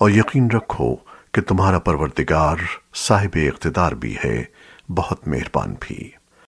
اور یقین رکھو کہ تمہارا پروردگار صاحب اقتدار بھی ہے بہت مہربان بھی۔